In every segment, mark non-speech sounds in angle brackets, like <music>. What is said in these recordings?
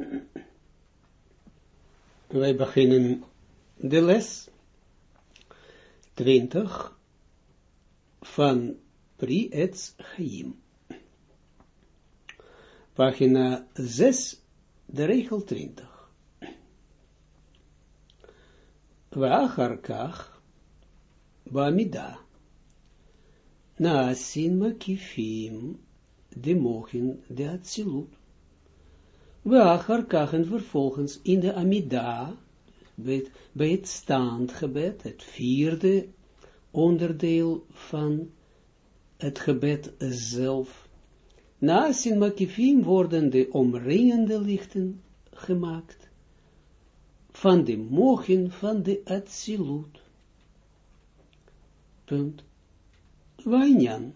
<laughs> Wij beginnen de les 20 van Pri Etz Chaim. Pagina 6, de regel 20. Waacharkach, Bamida, Naasin makifim, de mogen de Atsilut. Waacharkach en vervolgens in de Amida, bij het staandgebed, het vierde onderdeel van het gebed zelf. Na Makifim worden de omringende lichten gemaakt van de mogen van de Atsilut. Punt. Wijnjan.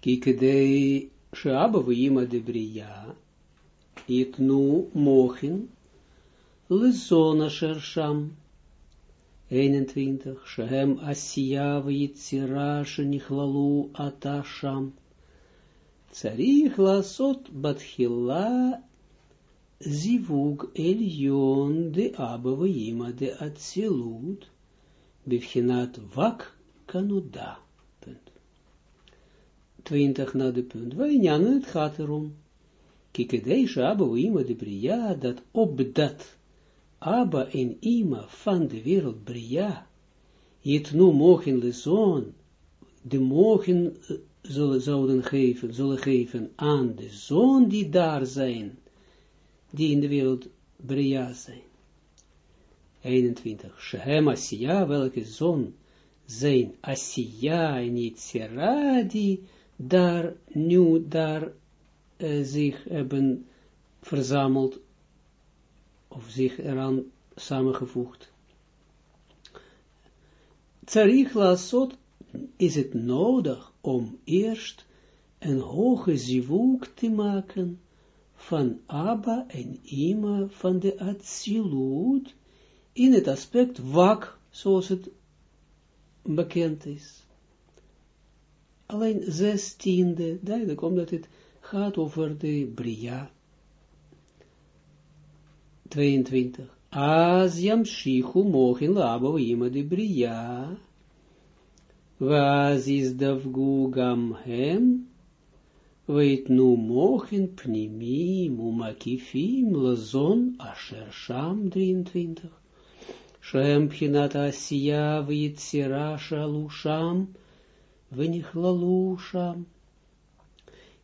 Kikede Shaba Vima de Bria, Itnu mogen Lezona Shersham 21, Shehem Asiya Yitzira Shenichlalu Atasham Tsarich Lasot Batchila Zivug Elion de Abba Vima de Atzilut Bivchinat Vak Kanuda. Punt. 20 na de punt. Het gaat. Kikedei Abba Vima de Bria, dat opdat Abba en Ima van de wereld Bria, het nu mogen de zoon, de mogen zullen, zouden geven, zullen geven aan de zoon die daar zijn, die in de wereld Bria zijn. 21. Shehem Asiya, welke zoon zijn Asiya en Yitzira, die daar, nu daar uh, zich hebben verzameld of zich eraan samengevoegd. Tsarich lasot is het nodig om eerst een hoge zivuk te maken van Abba en Ima van de Atsilut in het aspect wak, zoals het bekend is. Alleen zestiende, duidelijk, omdat het gaat over de Bria 22. Az yamshichu mochin labo ima de bria. Vaz is davgu gam hem. nu mochin pnimim umakifim lazon asher sham 23. Shem pchinat asiya vyitzira shalu sham.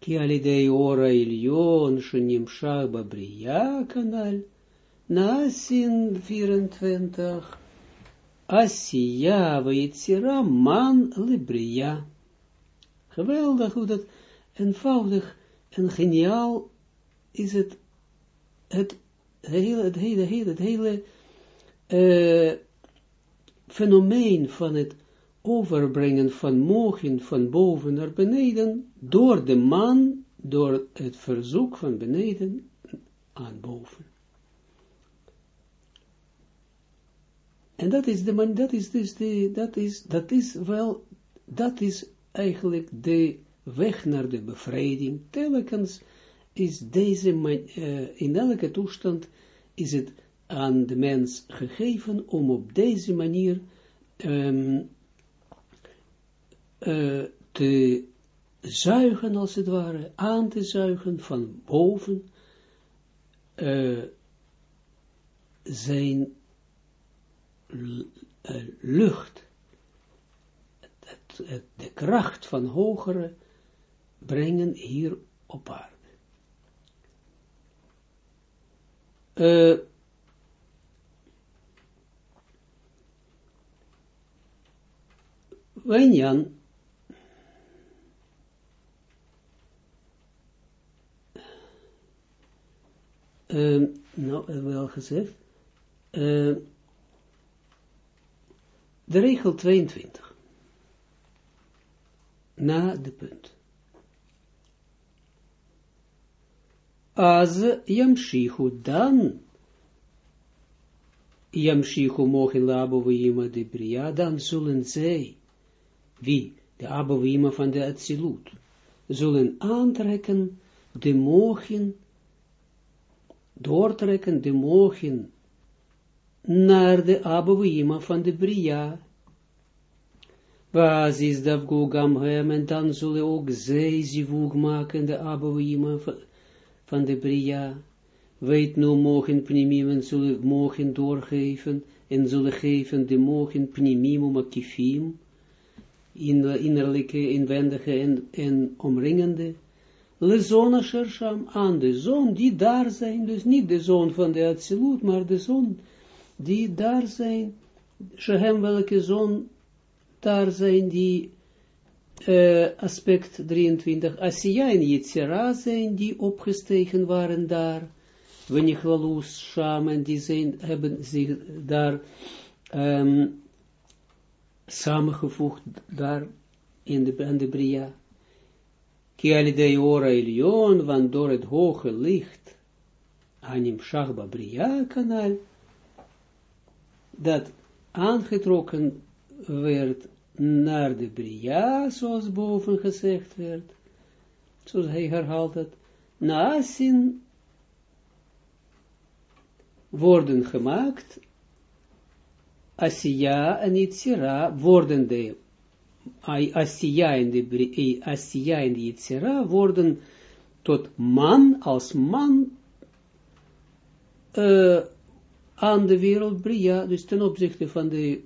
Ki alidei ora ilyon shenimshach babriya kanal. Nasin 24. Asiya Yitzira man libria. Geweldig hoe dat eenvoudig en geniaal is het, het hele, het hele, het hele uh, fenomeen van het overbrengen van mogen van boven naar beneden, door de man, door het verzoek van beneden aan boven. En dat is de man, dat is dus de, dat is, dat is wel, dat is eigenlijk de weg naar de bevrijding. Telkens is deze, uh, in elke toestand is het aan de mens gegeven om op deze manier um, te zuigen, als het ware, aan te zuigen van boven uh, zijn lucht, het, het, de kracht van hogere brengen hier op aarde. Uh, uh, nou, wel gezegd, uh, de regel 22. Na de punt. Az yamshichu dan yamshichu mogen labo vima de bria, dan zullen zij, wie, de abovima van de Atsilut, zullen aantrekken de mogen doortrekken de mogen naar de Abouima van de Bria. Was is dat Gugam hem, en dan zullen ook zij zivug maken, de Abouima van de Bria. Weet nu mogen pnimim zullen mogen doorgeven, en zullen geven de mogen pnimim makifim, in, innerlijke, inwendige en, en omringende, lezona shersham, aan de zon die daar zijn, dus niet de zon van de absolute, maar de zon die daar zijn, shehem welke zon daar zijn, die uh, aspect 23, Asiya en Yitzhara zijn, die opgestegen waren daar, Weniglalus, Sham, en die zijn, hebben zich daar um, samengevoegd daar in de, in de Bria. Ki ora ilion, want door het hoge licht, anim shachba Bria kanaal, dat aangetrokken werd naar de Bria, zoals boven gezegd werd, zoals hij herhaalt het, Naasin worden gemaakt, Asiya en Yitzira worden de Asiya en de en de Yitzira worden tot man als man uh, aan de wereld Bria, dus ten opzichte van de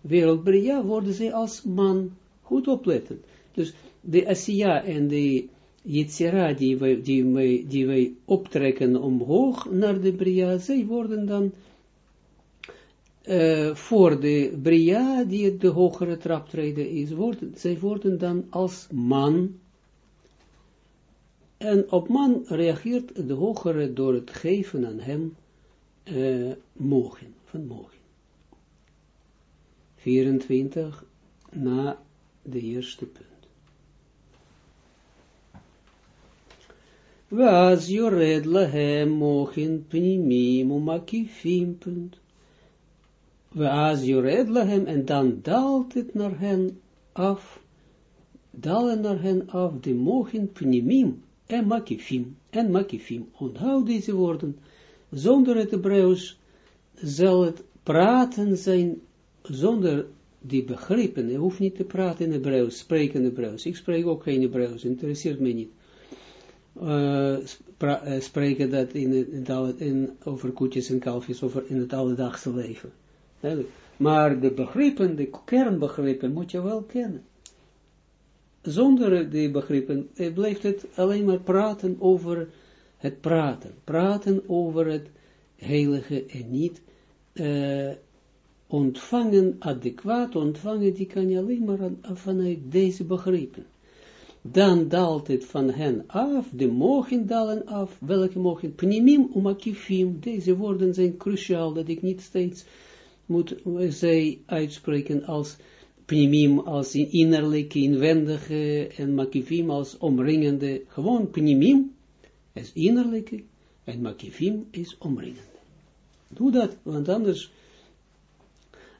wereld Bria, worden zij als man goed opletten. Dus de Asiya en de Yitzhira die wij, die, wij, die wij optrekken omhoog naar de Bria, zij worden dan uh, voor de Bria, die de hogere traptreden is, worden, zij worden dan als man en op man reageert de hogere door het geven aan hem uh, mogen, van mogen. 24 na de eerste punt. Was jored lahem mogen pnimim umakifim punt. Was jored lahem en dan daalt het naar hen af, dalen naar hen af de mogen pnimim en makifim en makifim. Onthoud deze woorden zonder het Hebreeuws zal het praten zijn, zonder die begrippen, je hoeft niet te praten in Hebreeuws, spreken in Hebreeuws, ik spreek ook geen Hebreeuws, interesseert me niet. Uh, spreken dat in, in, in, over koetjes en kalfjes, over in het alledaagse leven. Maar de begrippen, de kernbegrippen, moet je wel kennen. Zonder die begrippen eh, blijft het alleen maar praten over het praten. Praten over het heilige en niet uh, ontvangen, adequaat ontvangen, die kan je alleen maar vanuit deze begrippen. Dan daalt het van hen af, de mogen dalen af, welke mogen, pnimim umakifim, deze woorden zijn cruciaal, dat ik niet steeds moet zij uitspreken als pnimim, als innerlijke, inwendige, en makifim als omringende, gewoon pnimim, is innerlijke, en makifim is omringende. Doe dat, want anders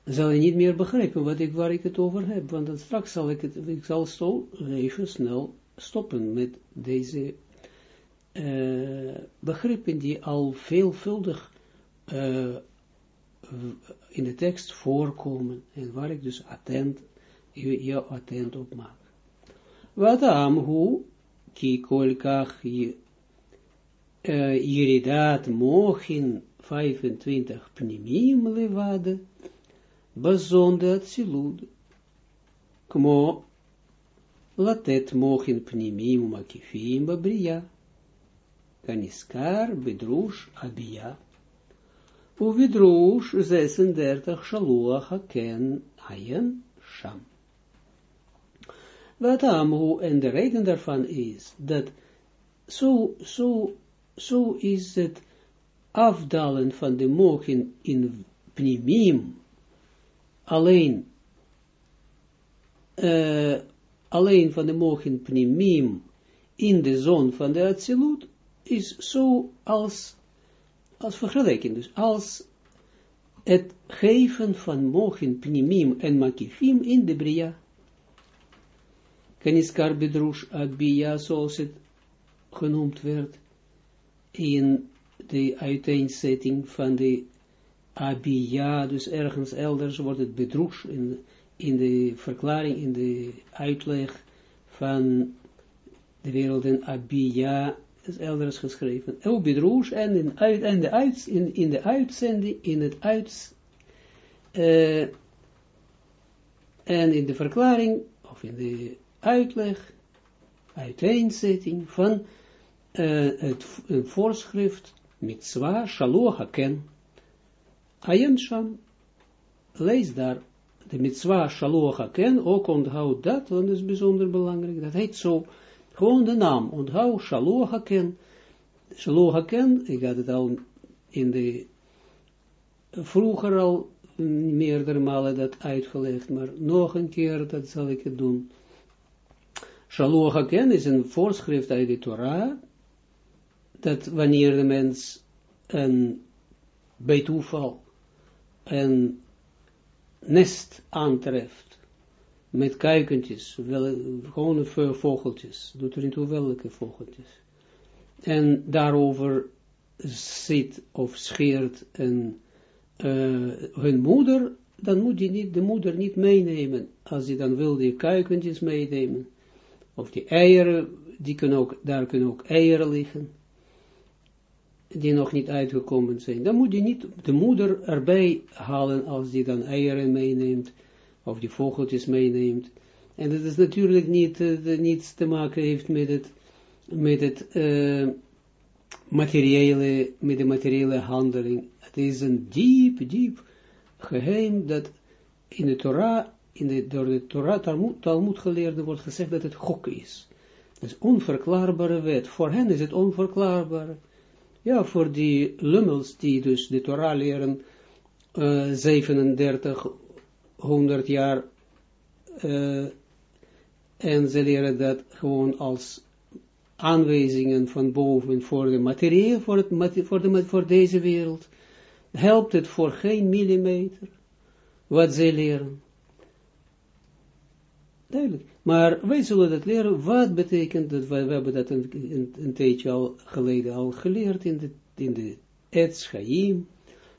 zal je niet meer begrijpen wat ik, waar ik het over heb, want dan straks zal ik het, ik zal zo even snel stoppen met deze uh, begrippen die al veelvuldig uh, in de tekst voorkomen en waar ik dus attent, jou attent op maak. Wat ki kolkach Jiridat mochin 25 pnimim levade, bazonde atsilud, kmo latet mochin pnimim makifim babriya, kaniskar bedrush abia, uvidrush 36 shaluach haken ayen sham. Wat amhu, en de reden daarvan is, dat zo, zo zo is het afdalen van de mogen in pnimim, alleen, uh, alleen van de mogen pnimim in de zon van de Atsilut, is zo als, als vergelijking, dus als het geven van mogen pnimim en makifim in de bria. Kaniskar bedrush abia, zoals het genoemd werd, in de uiteenzetting van de abia, dus ergens elders wordt het bedroes in, in de verklaring, in de uitleg van de wereld in abia, is elders geschreven. Ook bedroes en in, de in, in de uitzending, in het uit, uh, en in de verklaring, of in de uitleg, uiteenzetting van uh, het een voorschrift, mitzwa, shaloh haken, ayen sham, lees daar, de mitzwa shaloh haken, ook onthoud dat, want dat is bijzonder belangrijk, dat heet zo, gewoon de naam, onthoud shaloh haken, ik had het al in de, vroeger al meerdere malen dat uitgelegd, maar nog een keer, dat zal ik het doen. Shaloh haken is een voorschrift uit de Torah, dat wanneer de mens een, bij toeval een nest aantreft, met kuikentjes, wel, gewone vogeltjes, doet er niet toe welke vogeltjes, en daarover zit of scheert een, uh, hun moeder, dan moet die niet, de moeder niet meenemen, als die dan wil die kuikentjes meenemen, of die eieren, die kunnen ook, daar kunnen ook eieren liggen, die nog niet uitgekomen zijn, dan moet je niet de moeder erbij halen als die dan eieren meeneemt, of die vogeltjes meeneemt. En dat is natuurlijk niet, uh, niets te maken heeft met het, met het uh, materiële, met de materiële handeling. Het is een diep, diep geheim dat in de Torah, in de, door de Torah Talmud, geleerde wordt gezegd dat het gok is. Dat is onverklaarbare wet. Voor hen is het onverklaarbare. Ja, voor die lummels die dus de Torah leren, uh, 3700 jaar, uh, en ze leren dat gewoon als aanwijzingen van boven voor de materie, voor, het, voor, de, voor deze wereld, helpt het voor geen millimeter, wat ze leren. Duidelijk. Maar wij zullen dat leren, wat betekent dat, we hebben dat een, een, tijdje al geleden al geleerd in de, in de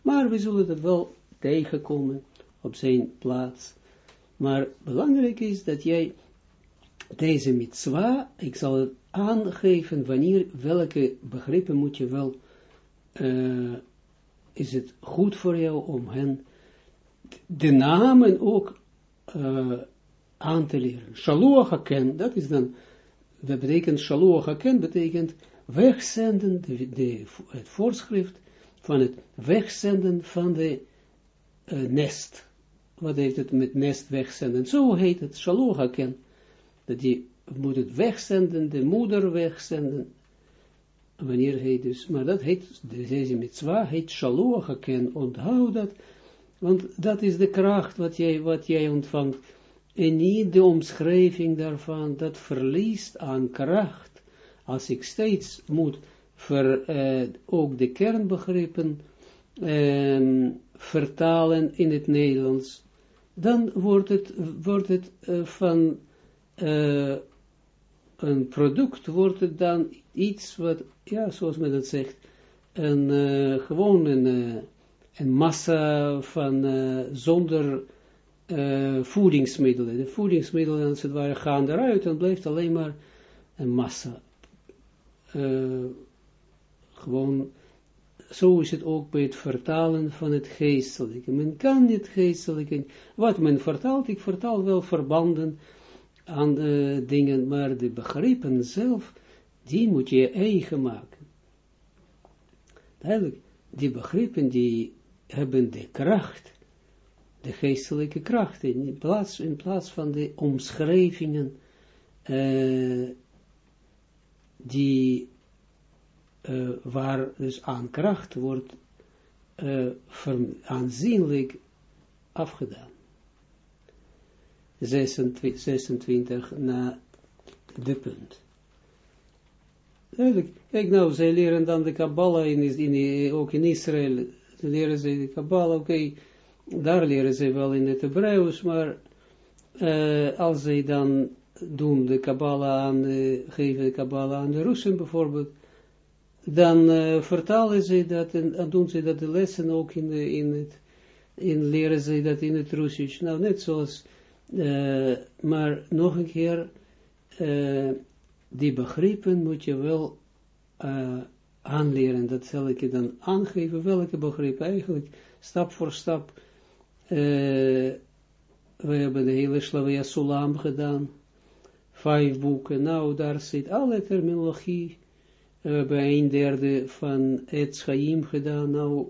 maar we zullen dat wel tegenkomen op zijn plaats. Maar belangrijk is dat jij deze mitzwa, ik zal het aangeven wanneer, welke begrippen moet je wel, uh, is het goed voor jou om hen de namen ook uh, aan te leren. Shalom haken, dat is dan, dat betekent, shalom haken betekent wegzenden, de, het voorschrift van het wegzenden van de uh, nest. Wat heeft het met nest wegzenden? Zo heet het, shalom haken. Dat die moet het wegzenden, de moeder wegzenden. Wanneer hij dus, maar dat heet, deze mitzwa heet shalom haken, onthoud dat, want dat is de kracht wat jij, wat jij ontvangt en niet de omschrijving daarvan, dat verliest aan kracht, als ik steeds moet uh, ook de kernbegrippen uh, vertalen in het Nederlands, dan wordt het, wordt het uh, van eh, een product, wordt het dan iets wat, ja, zoals men dat zegt, een, gewoon een, een massa van zonder voedingsmiddelen. De voedingsmiddelen, als het ware, gaan eruit en blijft alleen maar een massa. Gewoon, zo is het ook bij het vertalen van het geestelijke. Men kan niet geestelijke, wat men vertaalt, ik vertaal wel verbanden aan de dingen, maar de begrippen zelf, die moet je eigen maken. Duidelijk, die begrippen die hebben de kracht de geestelijke krachten, in plaats, in plaats van de omschrijvingen uh, die, uh, waar dus aan kracht wordt uh, aanzienlijk afgedaan. 26, 26 na de punt. Duidelijk. Kijk nou, zij leren dan de Kabbalah, in, in, ook in Israël, leren ze de Kabbalah, oké, daar leren ze wel in het Hebreeuws, maar uh, als zij dan doen de Kabbalah aan de, geven de Kabbalah aan de Russen bijvoorbeeld, dan uh, vertalen ze dat en, doen ze dat de lessen ook in, in het, in leren ze dat in het Russisch. Nou, net zoals, uh, maar nog een keer, uh, die begrippen moet je wel aanleren. Dat zal ik je dan aangeven, welke begrip eigenlijk, stap voor stap. we hebben de hele Slavia Sulam gedaan, vijf boeken. Nou, daar zit alle terminologie we hebben een derde van het schaim gedaan. Nou,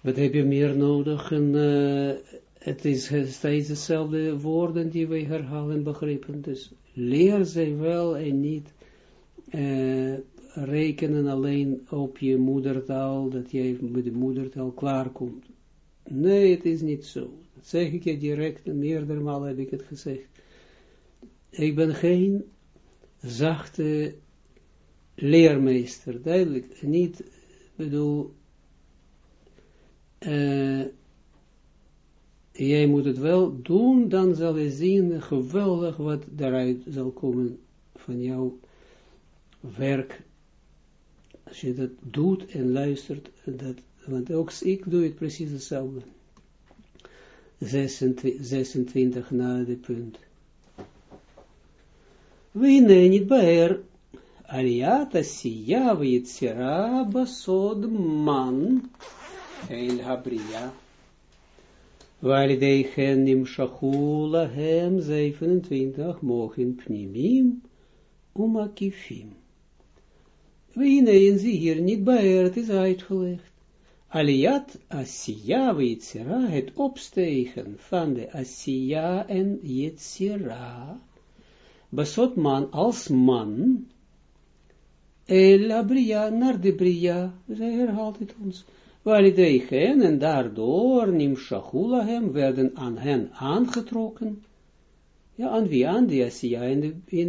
wat heb je meer nodig? En, uh, het is steeds dezelfde woorden die wij herhalen begrepen. Dus leer ze wel en niet uh, rekenen alleen op je moedertaal, dat jij met de moedertaal klaarkomt. Nee, het is niet zo. Dat zeg ik je direct, meerdere malen heb ik het gezegd. Ik ben geen zachte leermeester, duidelijk, niet, bedoel, uh, jij moet het wel doen, dan zal je zien geweldig wat daaruit zal komen van jouw werk, als je dat doet en luistert, dat, want ook ik doe het precies hetzelfde. 26, 26 na de punt. We nee, niet bij Ariata siya v'yitzira basod man el habriya. Walidei hen nimshachu lahem 27 mochin pnimim umakifim. Weeneen zie hier niet bij, het is uitgelegd. Aliat Asiya Yitzira, het opstegen van de Asiya en Yitzira. Besot man als man, El Bria, naar de Bria, zij herhaalt het ons. Walideichen, en daardoor, Nim hem werden aan hen aangetrokken. Ja, aan wie? Aan de Asiya in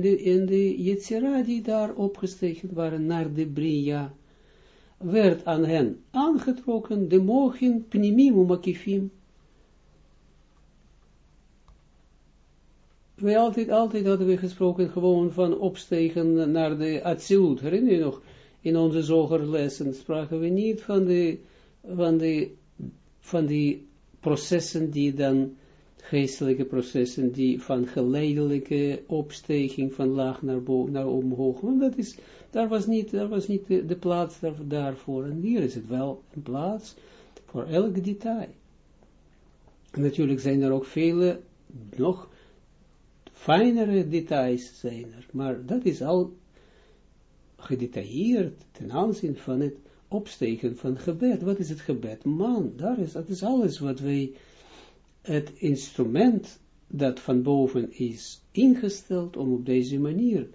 de, in de Yetzira, die daar opgestegen waren, naar de Bria, werd aan hen aangetrokken, de mogen, pnimim, makifim, wij altijd, altijd hadden we gesproken gewoon van opstegen naar de Atsilut. Herinner je nog? In onze zogerlessen spraken we niet van de, van de, van die processen die dan, geestelijke processen, die van geleidelijke opstijging van laag naar, boven, naar omhoog. Want dat is, daar was niet, daar was niet de, plaats daar, daarvoor. En hier is het wel een plaats voor elk detail. Natuurlijk zijn er ook vele nog fijnere details zijn er, maar dat is al gedetailleerd ten aanzien van het opsteken van gebed. Wat is het gebed? Man, daar is, dat is alles wat wij, het instrument dat van boven is ingesteld om op deze manier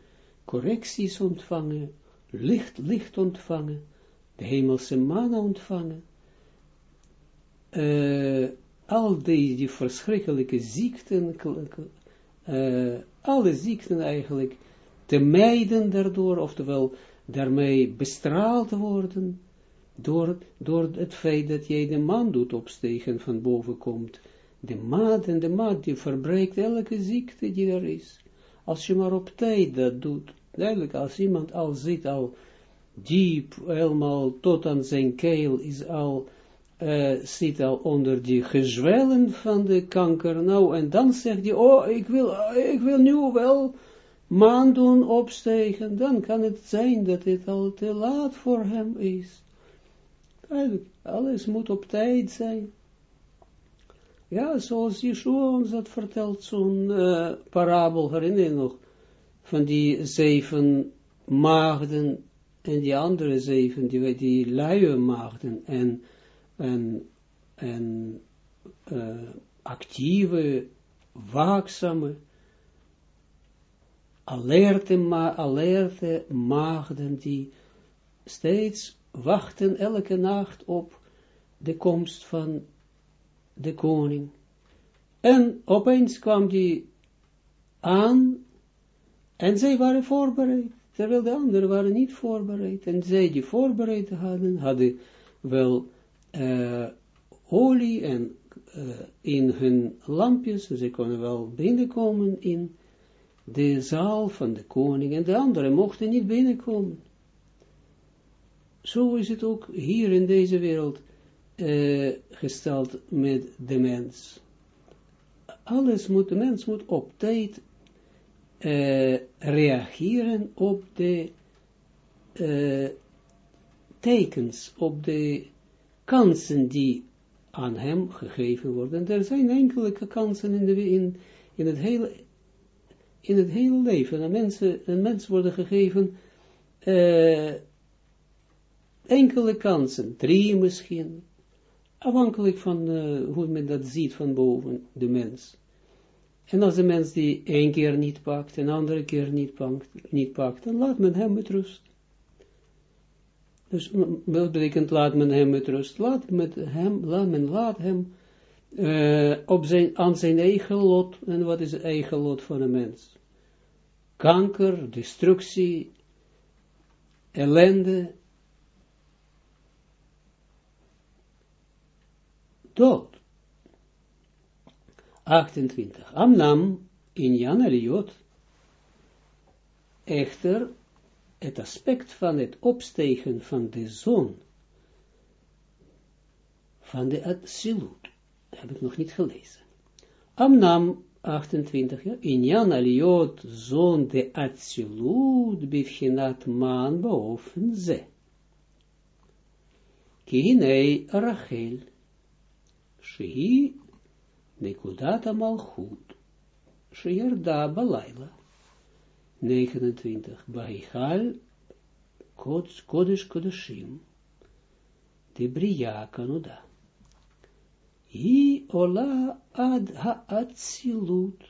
correcties ontvangen, licht, licht ontvangen, de hemelse mannen ontvangen, uh, al die, die verschrikkelijke ziekten, uh, alle ziekten eigenlijk te mijden daardoor, oftewel daarmee bestraald worden, door, door het feit dat jij de man doet opstegen van boven komt. De maat en de maat die verbreekt elke ziekte die er is. Als je maar op tijd dat doet, duidelijk, als iemand al zit, al diep, helemaal tot aan zijn keel is al uh, zit al onder die gezwellen van de kanker, nou, en dan zegt hij, oh, ik wil, ik wil nu wel maan doen opstegen, dan kan het zijn dat het al te laat voor hem is. Eigenlijk, alles moet op tijd zijn. Ja, zoals Yeshua ons dat vertelt, zo'n uh, parabel, herinner je nog, van die zeven maagden en die andere zeven, die, die luie maagden, en en, en uh, actieve, waakzame, alerte, ma alerte maagden die steeds wachten elke nacht op de komst van de koning. En opeens kwam die aan en zij waren voorbereid, terwijl de anderen waren niet voorbereid. En zij die voorbereid hadden, hadden wel uh, olie en uh, in hun lampjes, ze konden wel binnenkomen in de zaal van de koning, en de anderen mochten niet binnenkomen. Zo is het ook hier in deze wereld uh, gesteld met de mens. Alles moet, de mens moet op tijd reageren op de tekens, op de kansen die aan hem gegeven worden. Er zijn enkele kansen in, de, in, in, het, hele, in het hele leven. Een mensen, een mens worden gegeven uh, enkele kansen, drie misschien, afhankelijk van uh, hoe men dat ziet van boven, de mens. En als de mens die één keer niet pakt, en andere keer niet pakt, niet pakt dan laat men hem met rust. Dus wat betekent laat men hem met rust? Laat, met hem, laat men laat hem uh, op zijn, aan zijn eigen lot. En wat is het eigen lot van een mens? Kanker, destructie, ellende, dood. 28. Amnam in Jan echter het aspect van het opstegen van de zon, van de absolute, heb ik nog niet gelezen. Amnam 28, ja, in Jan Aliot zon de absolute bivchinat man boven ze. Kinei Rachel, shehi nekudat malchut, sheyarda balayla. 29. Bahichal Kodesh Kodeshim de Bria Kanuda. Hi ola ad ha'atzilut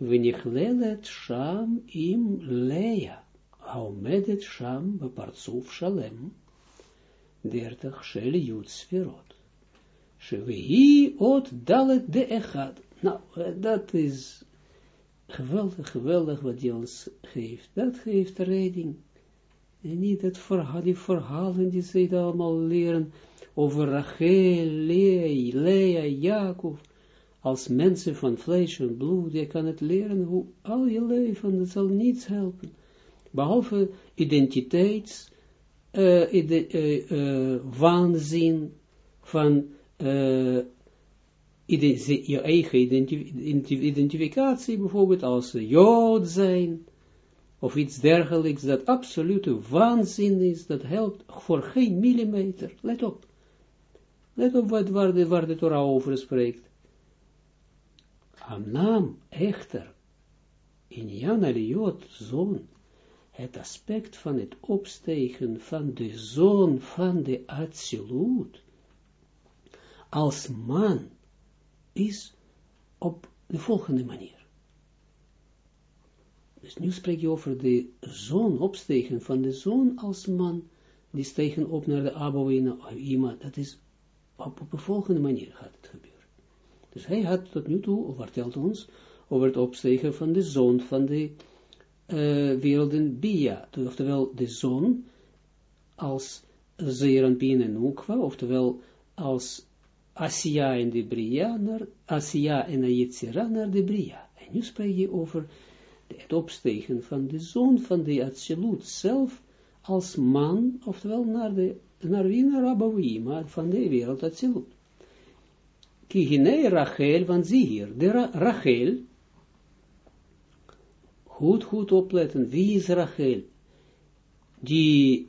v'nichlelet sham im leia haomedet sham bepartsuf shalem dertig shel yud sferot. Shevehi ot dalet de echad. Nou, dat is geweldig, geweldig wat hij ons geeft. Dat geeft redding. En niet het verhaal, die verhalen die ze allemaal leren over Rachel, Lea, Lea, Jacob. Als mensen van vlees en bloed, je kan het leren hoe al je leven, dat zal niets helpen. Behalve identiteits, ide, uh, uh, waanzin van je eigen identificatie, bijvoorbeeld als jood zijn, of iets dergelijks, dat absolute waanzin is, dat helpt voor geen millimeter. Let op. Let op wat, waar, de, waar Torah over spreekt. Amnam, echter, in Jan Eliot, zoon, het aspect van het opstegen van de zoon van de Atsilut, als man, is op de volgende manier. Dus nu spreek je over de zoon, opstegen van de zoon als man, die stegen op naar de Abouina, Ima, dat is op, op de volgende manier gaat het gebeuren. Dus hij had tot nu toe, vertelt ons, over het opstegen van de zoon van de uh, werelden Bia, oftewel de zoon als Zeeranpien en Nukwa, oftewel als Asia en de Bria, naar Asia en Yetzira naar de Bria. En nu spreek je over het opstegen van de zoon van de Absolute zelf als man, oftewel naar, de, naar wie naar Abouima van de wereld Absolute. Kihine Rachel, want zie hier, de Ra Rachel, goed, goed opletten, wie is Rachel? Die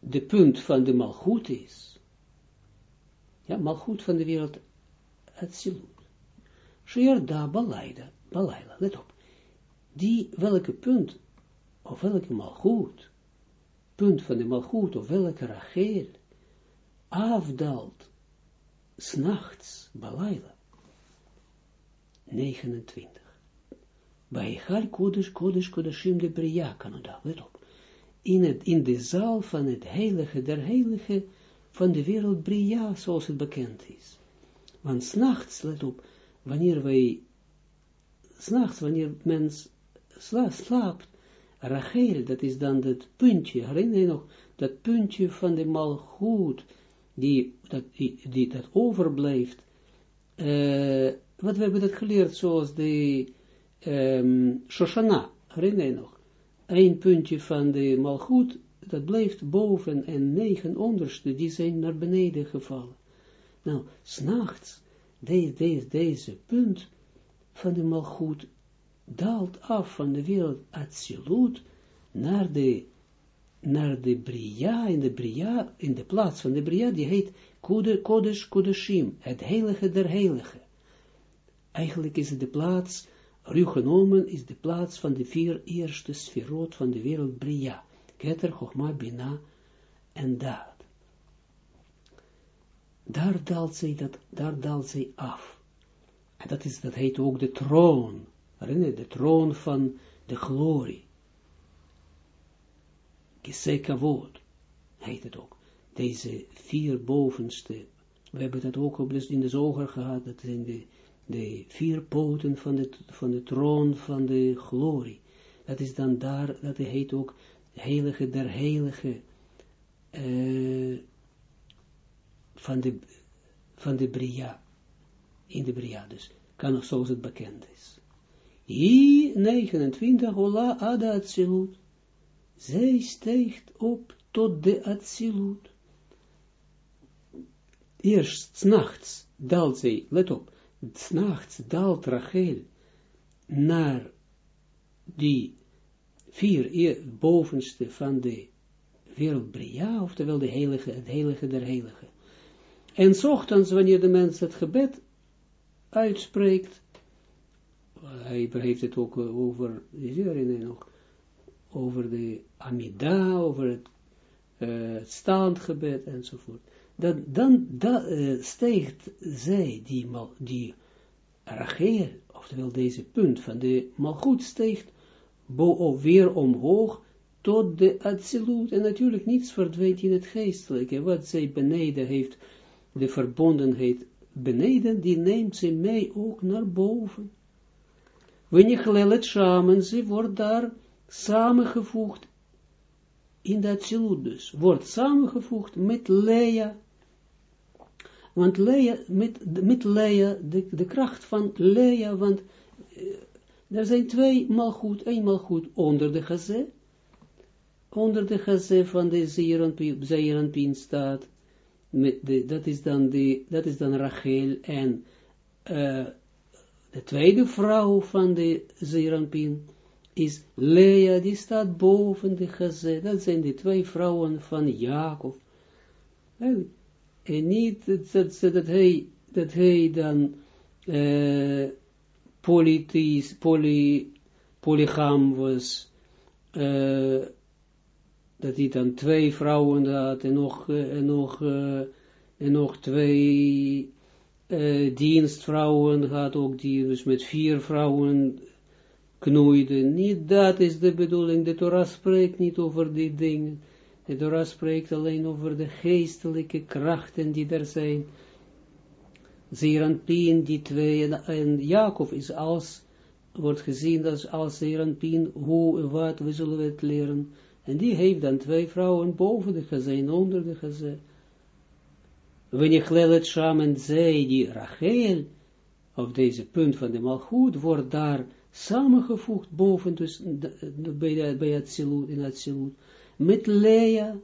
de punt van de malgoed is ja, goed van de wereld, het zilut. Sheerda balaida, balaila, let op. Die, welke punt, of welke malgoed, punt van de malgoed, of welke rachel, afdaalt, s'nachts, balaila, 29. Bij Hal Kodesh, Kodesh, Kodeshim de Bria, let op. In, het, in de zaal van het heilige, der heilige, van de wereld Bria, zoals het bekend is. Want s'nachts, let op, wanneer wij, s'nachts, wanneer mens sla, slaapt, Rachel, dat is dan dat puntje, herinner je nog, dat puntje van de malgoed, die, dat, die, dat overblijft, uh, wat we hebben dat geleerd, zoals de um, Shoshana, herinner je nog, een puntje van de malgoed dat blijft boven en negen onderste, die zijn naar beneden gevallen. Nou, s'nachts, deze, deze, deze punt van de malgoed daalt af van de wereld absoluut naar de, naar de Bria, in de Bria, in de plaats van de Bria, die heet Kodesh Kodeshim, het heilige der heilige. Eigenlijk is het de plaats, ruw genomen, is de plaats van de vier eerste sferot van de wereld Bria. Keter, Chochma, Bina en Daad. Daar daalt zij, dat, daar daalt zij af. En dat, is, dat heet ook de troon. Herinner de troon van de glorie. Kisekavod heet het ook. Deze vier bovenste, we hebben dat ook op in de zoger gehad, dat zijn de, de vier poten van de, van de troon van de glorie. Dat is dan daar, dat heet ook heilige der heilige uh, van de, van de Bria, in de Bria dus, kan nog zoals het bekend is. I 29, Ola Ada Atsilut, zij steegt op tot de Atsilut. Eerst, s'nachts, daalt zij, let op, s'nachts daalt Rachel naar die vier bovenste van de wereld Bria, oftewel de heilige, het heilige der heilige. En ochtends, wanneer de mens het gebed uitspreekt, hij heeft het ook over, herinner nog, over de Amida, over het, uh, het staandgebed enzovoort. Dat, dan da, uh, steekt zij, die, die Rachel, oftewel deze punt van de malgoed, steekt bo weer omhoog tot de absolute. En natuurlijk niets verdwijnt in het geestelijke. Wat zij beneden heeft, de verbondenheid beneden, die neemt ze mee ook naar boven. Wanneer het samen, ze wordt daar samengevoegd in de absolute dus. Wordt samengevoegd met Lea. Want Lea, met, met Lea, de, de kracht van Lea, want uh, er zijn twee malgoed, eenmaal goed onder de gazé, onder de gazé van de Zeeranpien staat, met de, dat is dan de, dat is dan Rachel en uh, de tweede vrouw van de Zeeranpien is Lea, die staat boven de gazé, dat zijn de twee vrouwen van Jacob. En, niet dat, hij, dat dan uh, poly, polygam was, uh, dat hij dan twee vrouwen had en nog, uh, en nog, uh, en nog twee dienstvrouwen had ook die dus met vier vrouwen knoeide. Niet dat is de bedoeling, de Torah spreekt niet over die dingen. De Torah spreekt alleen over de geestelijke krachten die er zijn Zeranpien, die twee, en, en Jacob is als, wordt gezien als, als Zeranpien, hoe en wat, we zullen het leren. En die heeft dan twee vrouwen boven de gezin, onder de gezin. Wanneer het samen zij, die Rachel, op deze punt van de malgoed, wordt daar samengevoegd boven, dus bij, bij het siloed, in het siloed, met Lea,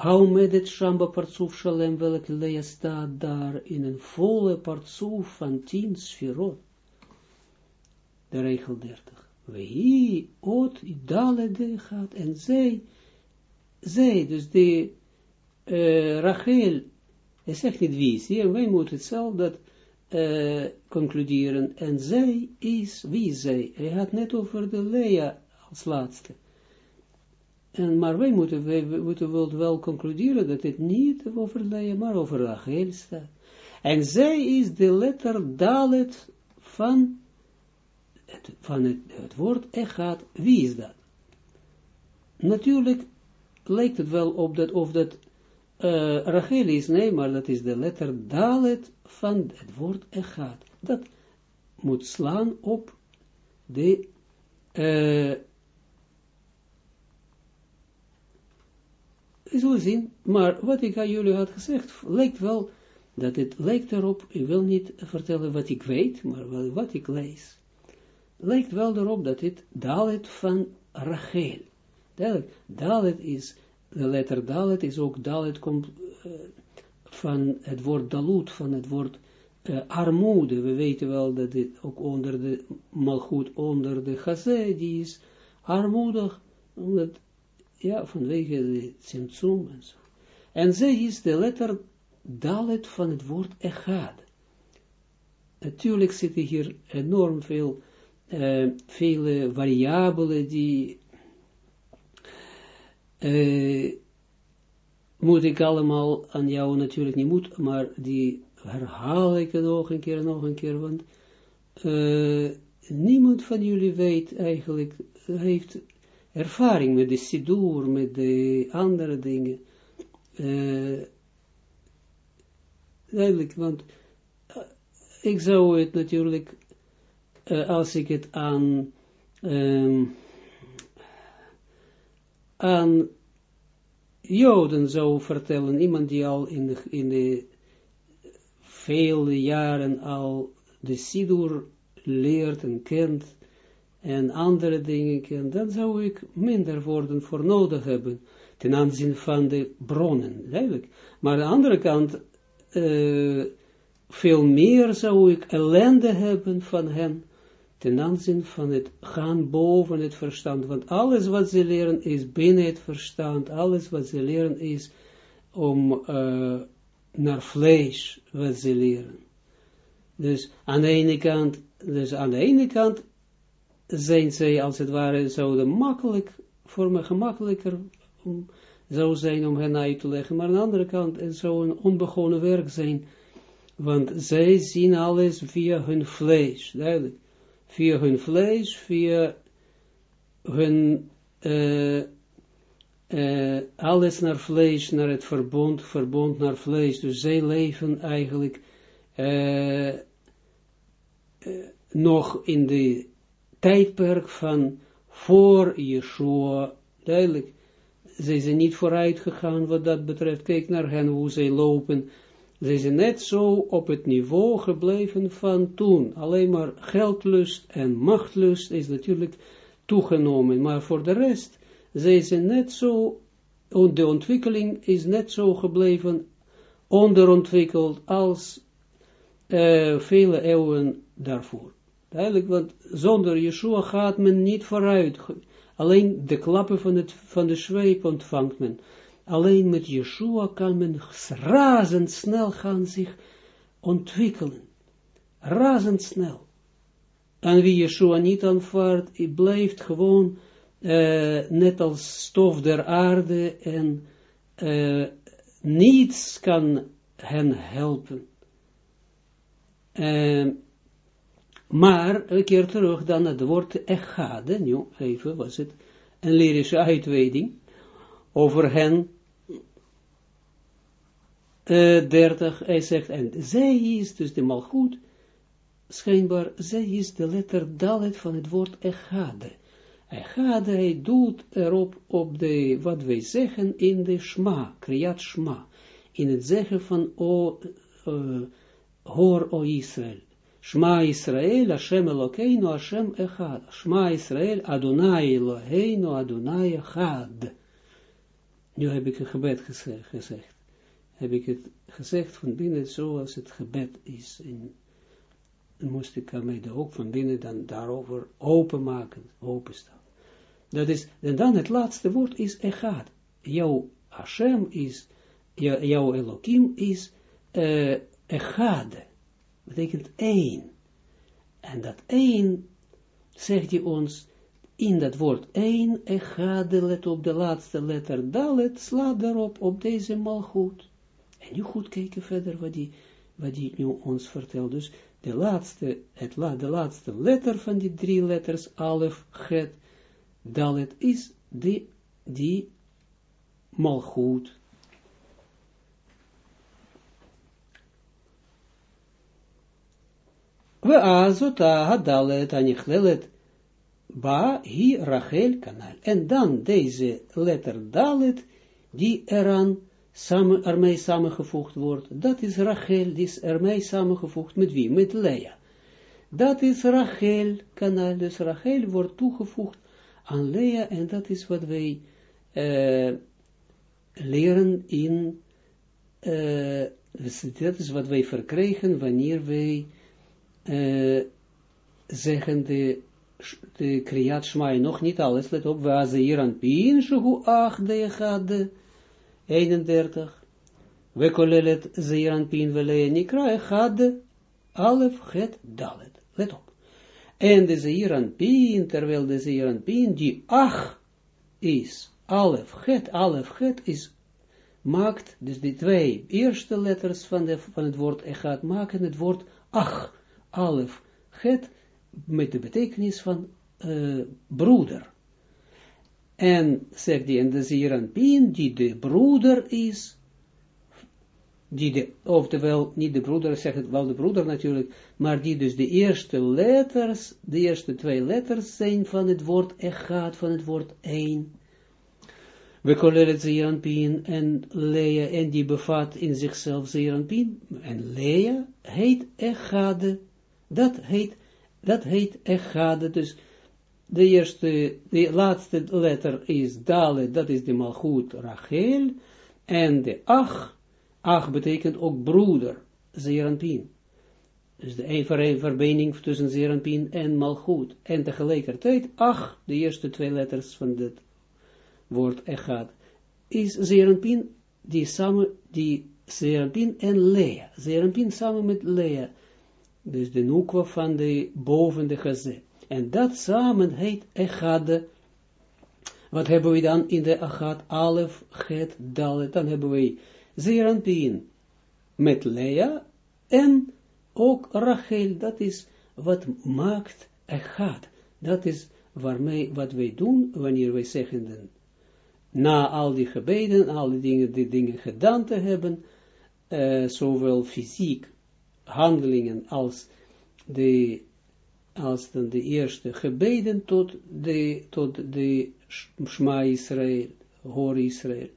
Hou met het Shamba Partsuf Shalem, welke Lea staat daar in een volle Partsuf van tien sferot. De regel 30. Wei, ot, dale de gaat, en zij, zij, dus de uh, Rachel, hij zegt niet wie is hier, wij moeten het zelf dat uh, concluderen, en zij is, wie zij? Hij had net over de Lea als laatste. En, maar wij moeten, wel, concluderen dat het niet over Leia, maar over Rachel staat. En zij is de letter Dalet van het, van het, het woord Echad. Wie is dat? Natuurlijk lijkt het wel op dat, of dat uh, Rachel is, nee, maar dat is de letter Dalet van het woord Echad. Dat moet slaan op de uh, Zullen zien, maar wat ik aan jullie had gezegd, lijkt wel, dat het lijkt erop, ik wil niet vertellen wat ik weet, maar wel wat ik lees, lijkt wel erop dat het Dalet van Rachel, Dalet, Dalet is de letter dalet is ook dalet komt uh, van het woord dalut, van het woord uh, armoede. We weten wel dat dit ook onder de malgoed, onder de gazé, die is armoedig, omdat, ja, vanwege de symptoom en zo. En zij is de letter dalet van het woord echad. Natuurlijk zitten hier enorm veel, uh, vele variabelen die uh, moet ik allemaal aan jou natuurlijk niet moet, maar die herhaal ik nog een keer, nog een keer, want uh, niemand van jullie weet eigenlijk, heeft ervaring met de sidur, met de andere dingen. Uh, want uh, ik zou het natuurlijk, als ik het aan, um, aan Joden zou vertellen, iemand die al in de, in de vele jaren al de Sidur leert en kent, en andere dingen dan zou ik minder woorden voor nodig hebben, ten aanzien van de bronnen, duidelijk. Maar aan de andere kant, uh, veel meer zou ik ellende hebben van hen, ten aanzien van het gaan boven het verstand, want alles wat ze leren is binnen het verstand, alles wat ze leren is om uh, naar vlees wat ze leren. Dus aan de ene kant, dus aan de ene kant zijn zij als het ware zouden makkelijk, voor me gemakkelijker om, zou zijn om hen uit te leggen, maar aan de andere kant het zou een onbegonnen werk zijn, want zij zien alles via hun vlees, duidelijk via hun vlees, via hun uh, uh, alles naar vlees, naar het verbond, verbond naar vlees. Dus zij leven eigenlijk uh, nog in de tijdperk van voor Yeshua, duidelijk. Zij zijn niet vooruit gegaan wat dat betreft. Kijk naar hen, hoe zij lopen ze zijn net zo op het niveau gebleven van toen. Alleen maar geldlust en machtlust is natuurlijk toegenomen. Maar voor de rest, ze zijn net zo, de ontwikkeling is net zo gebleven onderontwikkeld als uh, vele eeuwen daarvoor. Duidelijk, want zonder Yeshua gaat men niet vooruit. Alleen de klappen van, de zweep ontvangt men. Alleen met Yeshua kan men razendsnel gaan zich ontwikkelen. Razendsnel. En wie Yeshua niet aanvaardt, blijft gewoon uh, net als stof der aarde en uh, niets kan hen helpen. Uh, maar, een keer terug dan het woord echade, nu even was het een lyrische uitweiding over hen, 30, hij zegt, en zij is, dus de malgoed, schijnbaar, zij is de letter dalet van het woord echade. Echade, hij doet erop op de, wat wij zeggen in de shma, kriyat shma, in het zeggen van, o, uh, hoor o Israël, Shma Israël, Hashem Elokeinu, Hashem Echad. Shma Israël, Adonai Eloheinu, Adonai Echad. Nu heb ik een gebed gezegd heb ik het gezegd van binnen zoals het gebed is. En moest ik mij ook van binnen dan daarover openmaken, openstaan. Dat is, en dan het laatste woord is echad. Jouw Hashem is, jouw Elohim is uh, echad. Betekent één. En dat één, zegt hij ons, in dat woord één, echade, let op de laatste letter dalet, slaat daarop op deze malgoed. En nu goed kijken verder wat die, wat nu ons vertelt. Dus de laatste, het la, de laatste letter van die drie letters, alef, het, dalet, is die, die malgoed. We azota hadalet anichtelet ba hi Rachel kanal. En dan deze letter dalet, die eraan samen, ermee samengevoegd wordt, dat is Rachel, die is ermee samengevoegd met wie? Met Lea. Dat is Rachel, kanaal, dus Rachel wordt toegevoegd aan Lea, en dat is wat wij leren in, uh, dat is wat wij verkrijgen wanneer wij uh, zeggen de, de Kriyat nog niet alles, let op, waar ze hier aan pien, ach de gade, 31, we kolelet zeer aan pien, we leen nikra, gade, alef, het, dalet, let op. En de zeer pien, terwijl de zeer pien, die ach is, alef, het, alef, het is maakt, dus die twee eerste letters van, de, van het woord echad maken het woord ach, alef, het, met de betekenis van uh, broeder. En zegt die, en de Zeranpien, die de broeder is, die de, oftewel, niet de broeder, zegt het wel de broeder natuurlijk, maar die dus de eerste letters, de eerste twee letters zijn van het woord echad, van het woord één. We kolleren Zeranpien en Lea, en die bevat in zichzelf Zeranpien, en Lea heet echade, dat heet dat heet echade, dus de eerste, de laatste letter is dale, dat is de malchut Rachel, en de ach, ach betekent ook broeder, Zeranpin. Dus de een verbinding tussen Zeranpin en malchut, en tegelijkertijd ach, de eerste twee letters van dit woord echad, is Zeranpin, die samen, die Zeranpin en Lea, Zeranpin samen met Lea, dus de nukwa van de boven de gazé. En dat samen heet echade. Wat hebben we dan in de achat? Alef, het, dalet. Dan hebben we zeranpien met Lea en ook Rachel. Dat is wat maakt echad. Dat is waarmee, wat wij doen wanneer wij zeggen dan, na al die gebeden, al die dingen, die dingen gedaan te hebben, uh, zowel fysiek handelingen als de, als dan de eerste gebeden tot de, tot de Shma Israël, Hor Israël.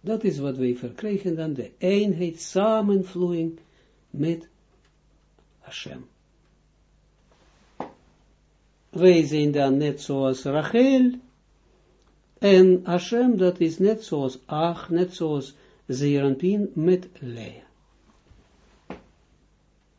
Dat is wat wij verkrijgen dan, de eenheid, samenvloeiing met Hashem. Wij zijn dan net zoals Rachel, en Hashem, dat is net zoals Ach, net zoals Zeranpin met Lea.